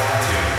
started.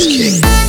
King.